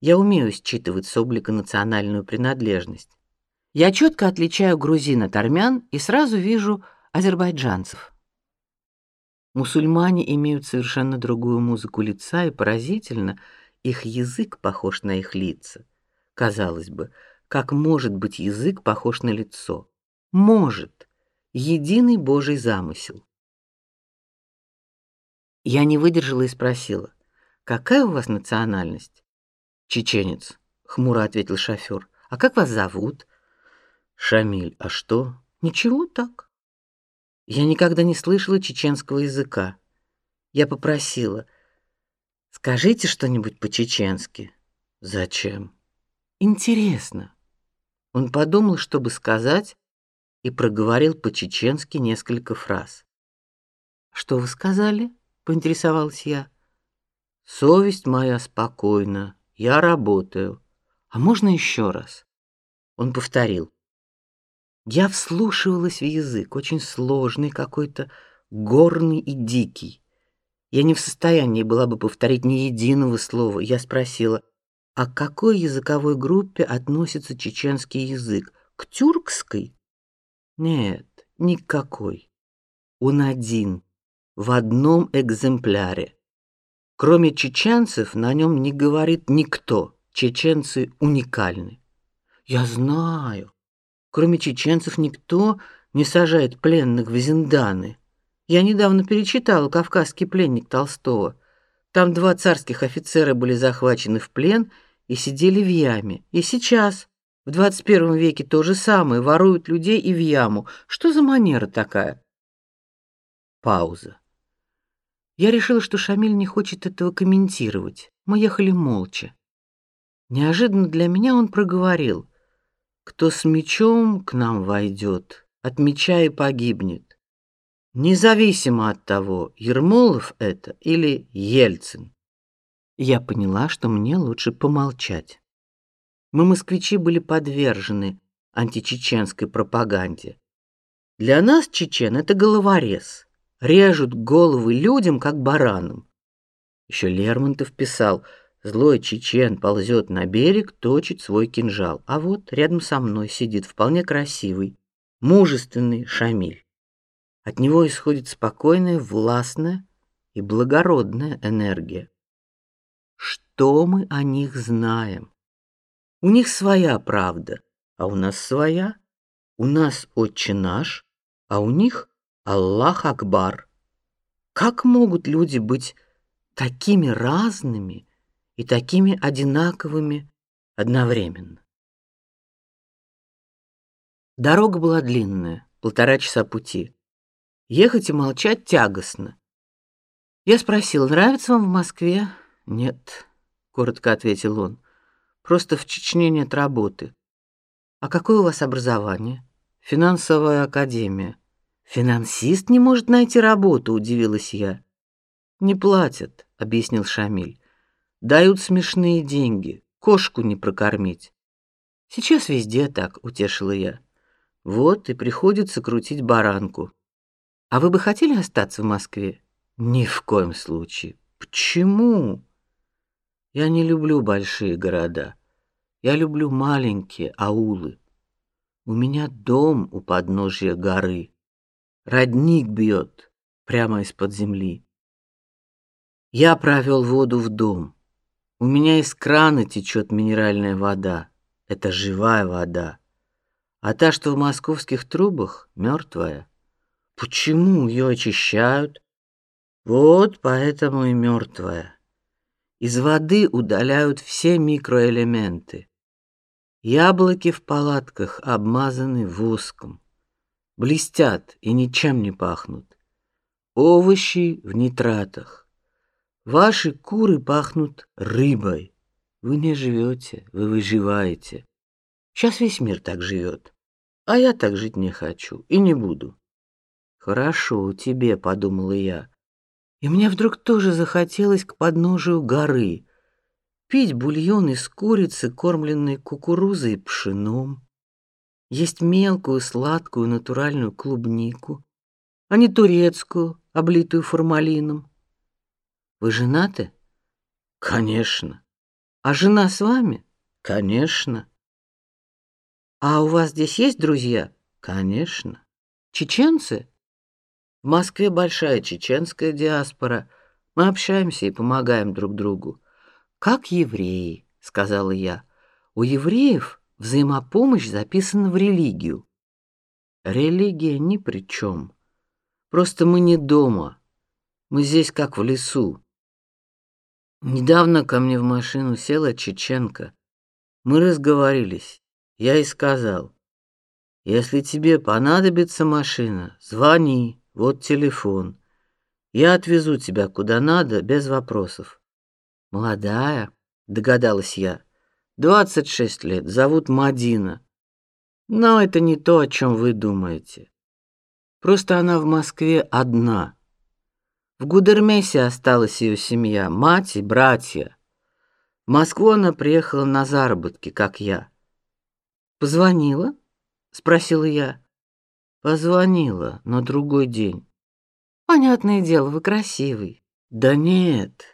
Я умею считывать с облика национальную принадлежность. Я четко отличаю грузин от армян и сразу вижу азербайджанцев. Мусульмане имеют совершенно другую музыку лица, и поразительно, их язык похож на их лица. Казалось бы, как может быть язык похож на лицо? Может. Единый Божий замысел. Я не выдержала и спросила: "Какая у вас национальность?" "Чеченец", хмуро ответил шофер. "А как вас зовут?" "Шамиль. А что?" "Ничего так". Я никогда не слышала чеченского языка. Я попросила: "Скажите что-нибудь по-чеченски". "Зачем?" "Интересно". Он подумал, чтобы сказать, и проговорил по-чеченски несколько фраз. "Что вы сказали?" поинтересовалась я. Совесть моя спокойна, я работаю. А можно еще раз? Он повторил. Я вслушивалась в язык, очень сложный какой-то, горный и дикий. Я не в состоянии была бы повторить ни единого слова. Я спросила: "А к какой языковой группе относится чеченский язык? К тюркской?" "Нет, никакой. Он один в одном экземпляре. Кроме чеченцев на нем не говорит никто. Чеченцы уникальны. Я знаю. Кроме чеченцев никто не сажает пленных в зинданы. Я недавно перечитала Кавказский пленник Толстого. Там два царских офицера были захвачены в плен и сидели в яме. И сейчас, в 21 веке, то же самое, воруют людей и в яму. Что за манера такая? Пауза. Я решила, что Шамиль не хочет этого комментировать. Мы ехали молча. Неожиданно для меня он проговорил: "Кто с мечом к нам войдет, от меча и погибнет. Независимо от того, Ермолов это или Ельцин". Я поняла, что мне лучше помолчать. Мы москвичи были подвержены античеченской пропаганде. Для нас чечен это головорез режут головы людям, как баранам. Еще Лермонтов писал: злой чечен ползет на берег, точит свой кинжал. А вот рядом со мной сидит вполне красивый, мужественный Шамиль. От него исходит спокойная, властная и благородная энергия. Что мы о них знаем? У них своя правда, а у нас своя. У нас Отче наш, а у них Аллах Акбар. Как могут люди быть такими разными и такими одинаковыми одновременно? Дорога была длинная, полтора часа пути. Ехать и молчать тягостно. Я спросил: "Нравится вам в Москве?" "Нет", коротко ответил он. "Просто в Чечне нет работы". "А какое у вас образование?" "Финансовая академия". Финансист не может найти работу, удивилась я. Не платят, объяснил Шамиль. Дают смешные деньги, кошку не прокормить. Сейчас везде так, утешила я. Вот и приходится крутить баранку. А вы бы хотели остаться в Москве? Ни в коем случае. Почему? Я не люблю большие города. Я люблю маленькие аулы. У меня дом у подножья горы. Родник бьет прямо из-под земли. Я провел воду в дом. У меня из крана течет минеральная вода. Это живая вода. А та, что в московских трубах, мертвая. Почему ее очищают? Вот поэтому и мертвая. Из воды удаляют все микроэлементы. Яблоки в палатках обмазаны воском, блестят и ничем не пахнут. Овощи в нитратах. Ваши куры пахнут рыбой. Вы не живете, вы выживаете. Сейчас весь мир так живет, а я так жить не хочу и не буду. Хорошо тебе, подумала я. И мне вдруг тоже захотелось к подножию горы, пить бульон из курицы, кормленной кукурузой и пшеном, есть мелкую сладкую натуральную клубнику, а не турецкую, облитую формалином. Вы женаты? Конечно. А жена с вами? Конечно. А у вас здесь есть друзья? Конечно. Чеченцы? В Москве большая чеченская диаспора. Мы общаемся и помогаем друг другу. Как евреи, сказала я. У евреев взаимопомощь записана в религию. Религия ни при чем. Просто мы не дома. Мы здесь как в лесу. Недавно ко мне в машину села чеченка. Мы разговорились. Я и сказал: "Если тебе понадобится машина, звони. Вот телефон. Я отвезу тебя куда надо без вопросов. Молодая, догадалась я. Двадцать шесть лет, зовут Мадина. Но это не то, о чем вы думаете. Просто она в Москве одна. В Гудермесе осталась ее семья, мать и братья. В Москву она приехала на заработки, как я. Позвонила? спросила я. Позвонила на другой день. Понятное дело, вы красивый. Да нет.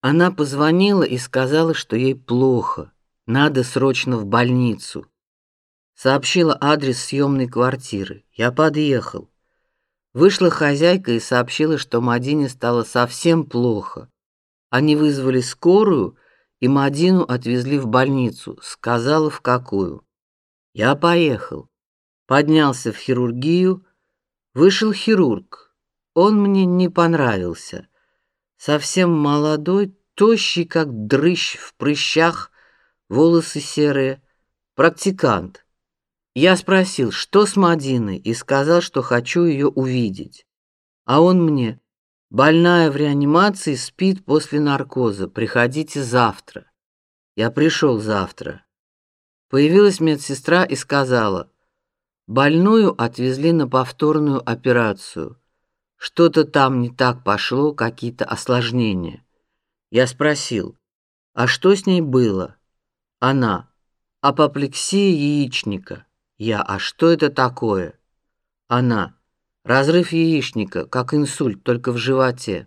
Она позвонила и сказала, что ей плохо, надо срочно в больницу. Сообщила адрес съемной квартиры. Я подъехал. Вышла хозяйка и сообщила, что Мадине стало совсем плохо. Они вызвали скорую и Мадину отвезли в больницу. Сказала в какую. Я поехал. Поднялся в хирургию, вышел хирург. Он мне не понравился. Совсем молодой, тощий, как дрыщ в прыщах, волосы серые, практикант. Я спросил, что с Мадиной, и сказал, что хочу ее увидеть. А он мне: "Больная в реанимации, спит после наркоза. Приходите завтра". Я пришел завтра. Появилась медсестра и сказала: Больную отвезли на повторную операцию. Что-то там не так пошло, какие-то осложнения. Я спросил: "А что с ней было?" Она: "Апоплексия яичника". Я: "А что это такое?" Она: "Разрыв яичника, как инсульт, только в животе".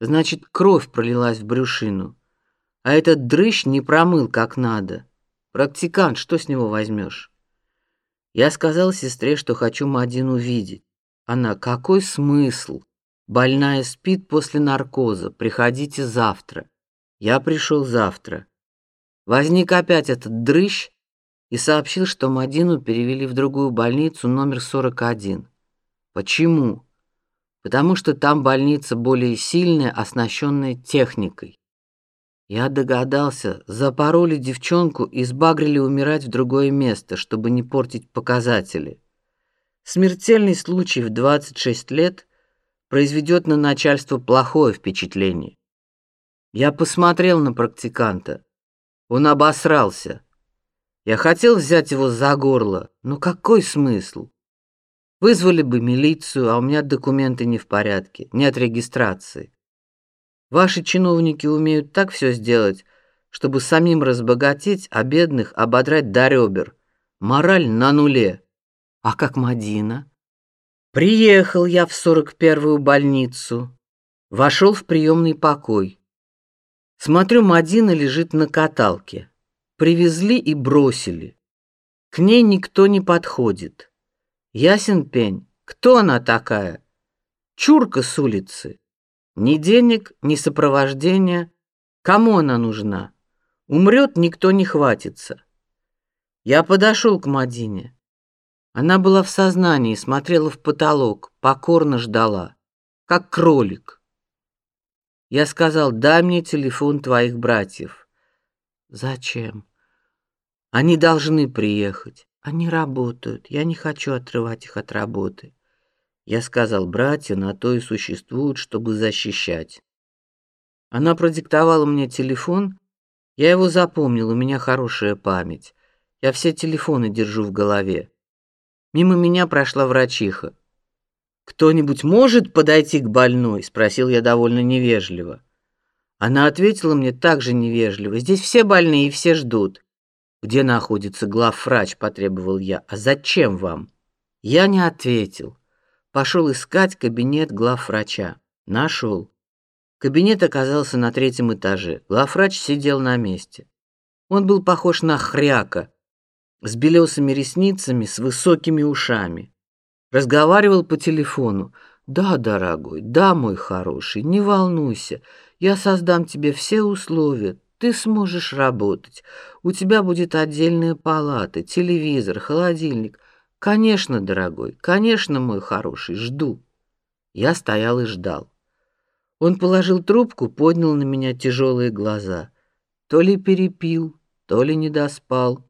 Значит, кровь пролилась в брюшину. А этот дрыщ не промыл как надо. Практикант, что с него возьмешь? Я сказал сестре, что хочу Мадину видеть. Она: "Какой смысл? Больная спит после наркоза. Приходите завтра". Я пришел завтра. Возник опять этот дрыщ и сообщил, что Мадину перевели в другую больницу номер 41. Почему? Потому что там больница более сильная, оснащенная техникой. Я догадался, запороли девчонку и сбагрили умирать в другое место, чтобы не портить показатели. Смертельный случай в 26 лет произведет на начальство плохое впечатление. Я посмотрел на практиканта. Он обосрался. Я хотел взять его за горло, но какой смысл? Вызвали бы милицию, а у меня документы не в порядке, нет регистрации. Ваши чиновники умеют так все сделать, чтобы самим разбогатеть, а бедных ободрать до ребер. Мораль на нуле. А как Мадина? Приехал я в сорок первую больницу, вошел в приемный покой. Смотрю, Мадина лежит на каталке. Привезли и бросили. К ней никто не подходит. Ясен пень, кто она такая? Чурка с улицы. Ни денег, ни сопровождения. Кому она нужна? Умрет, никто не хватится. Я подошел к Мадине. Она была в сознании, смотрела в потолок, покорно ждала, как кролик. Я сказал: "Дай мне телефон твоих братьев". Зачем? Они должны приехать. Они работают. Я не хочу отрывать их от работы. Я сказал: "Братья на то и существуют, чтобы защищать". Она продиктовала мне телефон. Я его запомнил, у меня хорошая память. Я все телефоны держу в голове. Мимо меня прошла врачиха. Кто-нибудь может подойти к больной? – спросил я довольно невежливо. Она ответила мне также невежливо: здесь все больные и все ждут. Где находится главврач? – потребовал я. А зачем вам? Я не ответил. Пошел искать кабинет главврача. Нашел. Кабинет оказался на третьем этаже. Главврач сидел на месте. Он был похож на хряка, с белесыми ресницами, с высокими ушами. Разговаривал по телефону. Да, дорогой, да, мой хороший, не волнуйся. Я создам тебе все условия. Ты сможешь работать. У тебя будет отдельная палата, телевизор, холодильник. Конечно, дорогой, конечно, мой хороший, жду. Я стоял и ждал. Он положил трубку, поднял на меня тяжелые глаза. То ли перепил, то ли не доспал.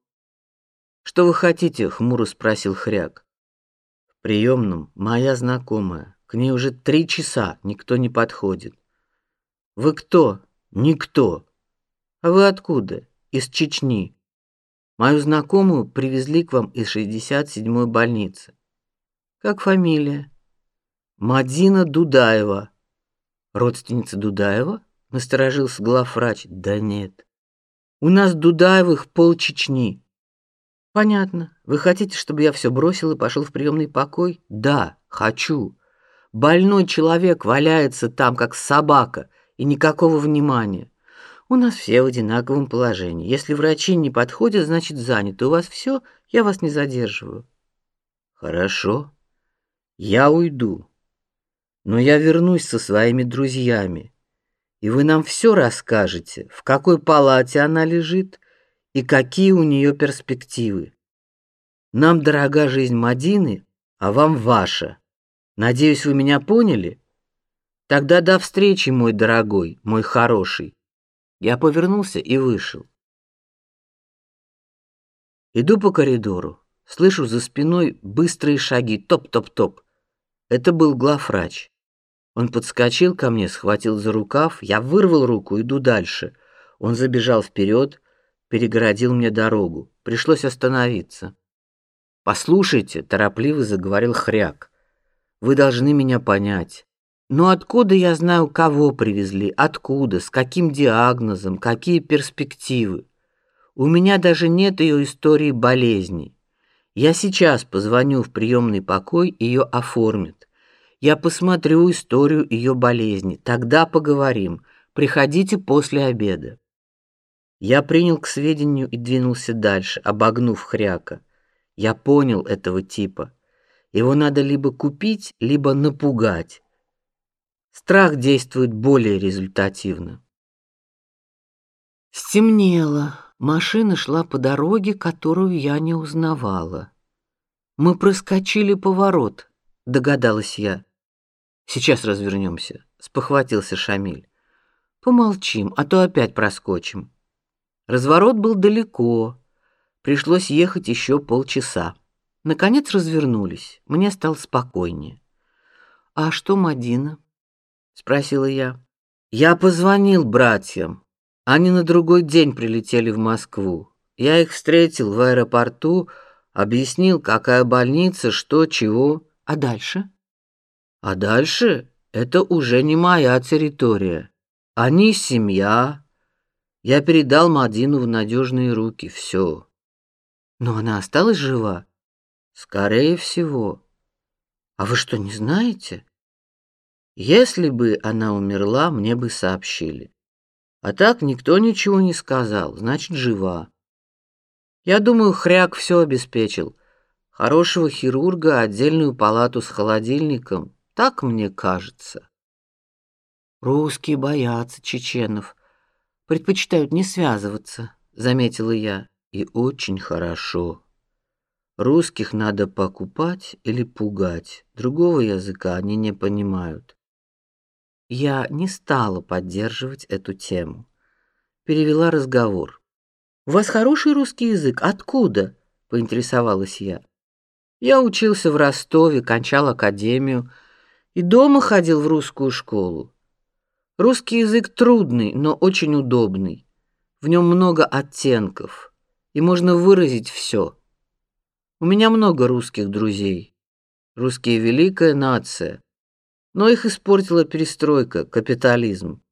Что вы хотите? хмуро спросил хряк приемном моя знакомая. К ней уже три часа никто не подходит. Вы кто? Никто. А вы откуда? Из Чечни. Мою знакомую привезли к вам из 67-й больницы. Как фамилия? Мадина Дудаева. Родственница Дудаева? Насторожился главврач. Да нет. У нас Дудаевых пол Чечни. Понятно. Вы хотите, чтобы я все бросил и пошел в приемный покой? Да, хочу. Больной человек валяется там как собака и никакого внимания. У нас все в одинаковом положении. Если врачи не подходят, значит заняты. У вас все, я вас не задерживаю. Хорошо. Я уйду. Но я вернусь со своими друзьями, и вы нам все расскажете, в какой палате она лежит и какие у нее перспективы. Нам дорога жизнь Мадины, а вам ваша. Надеюсь, вы меня поняли? Тогда до встречи, мой дорогой, мой хороший. Я повернулся и вышел. Иду по коридору, слышу за спиной быстрые шаги, топ-топ-топ. Это был главврач. Он подскочил ко мне, схватил за рукав, я вырвал руку, иду дальше. Он забежал вперед, перегородил мне дорогу. Пришлось остановиться. Послушайте, торопливо заговорил хряк. Вы должны меня понять. Но откуда я знаю, кого привезли, откуда, с каким диагнозом, какие перспективы? У меня даже нет ее истории болезни. Я сейчас позвоню в приемный покой, ее оформят. Я посмотрю историю ее болезни, тогда поговорим. Приходите после обеда. Я принял к сведению и двинулся дальше, обогнув хряка. Я понял этого типа. Его надо либо купить, либо напугать. Страх действует более результативно. Стемнело. Машина шла по дороге, которую я не узнавала. Мы проскочили поворот, догадалась я. Сейчас развернемся, спохватился Шамиль. Помолчим, а то опять проскочим. Разворот был далеко. Пришлось ехать еще полчаса. Наконец развернулись. Мне стало спокойнее. А что Мадина? Спросила я. Я позвонил братьям. Они на другой день прилетели в Москву. Я их встретил в аэропорту, объяснил, какая больница, что, чего. А дальше? А дальше это уже не моя территория. Они семья, я передал Мадину в надежные руки, все. Но она осталась жива? Скорее всего. А вы что, не знаете? Если бы она умерла, мне бы сообщили. А так никто ничего не сказал, значит, жива. Я думаю, хряк все обеспечил. Хорошего хирурга, отдельную палату с холодильником, так мне кажется. Русские боятся чеченов, предпочитают не связываться, заметила я. И очень хорошо. Русских надо покупать или пугать. Другого языка они не понимают. Я не стала поддерживать эту тему. Перевела разговор. У вас хороший русский язык. Откуда? поинтересовалась я. Я учился в Ростове, кончал академию и дома ходил в русскую школу. Русский язык трудный, но очень удобный. В нем много оттенков, и можно выразить все. У меня много русских друзей. Русские великая нация. Но их испортила перестройка, капитализм.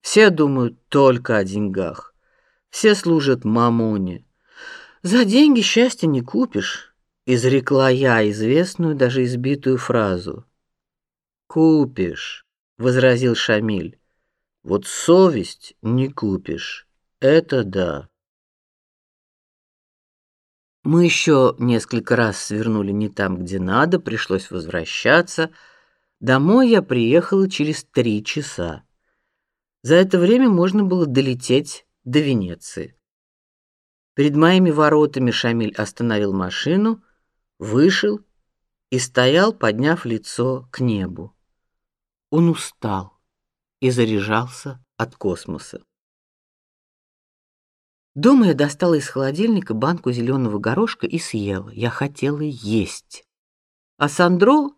Все думают только о деньгах. Все служат мамоне. За деньги счастья не купишь, изрекла я известную даже избитую фразу. Купишь, возразил Шамиль. Вот совесть не купишь. Это да. Мы еще несколько раз свернули не там, где надо, пришлось возвращаться. Домой я приехала через три часа. За это время можно было долететь до Венеции. Перед моими воротами Шамиль остановил машину, вышел и стоял, подняв лицо к небу. Он устал и заряжался от космоса. Дома я достала из холодильника банку зеленого горошка и съела. Я хотела есть. А Сандро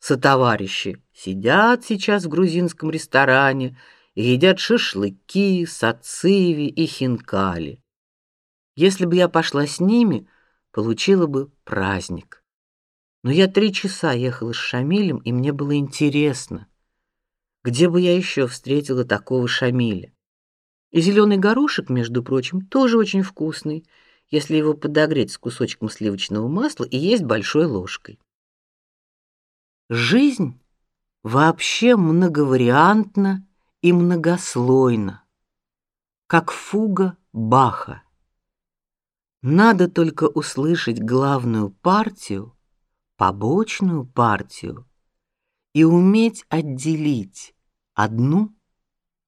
сотоварищи сидят сейчас в грузинском ресторане и едят шашлыки, сациви и хинкали. Если бы я пошла с ними, получила бы праздник. Но я три часа ехала с Шамилем, и мне было интересно, где бы я еще встретила такого Шамиля. И зеленый горошек, между прочим, тоже очень вкусный, если его подогреть с кусочком сливочного масла и есть большой ложкой. Жизнь вообще многовариантна и многослойна, как фуга Баха. Надо только услышать главную партию, побочную партию и уметь отделить одну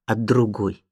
от другой.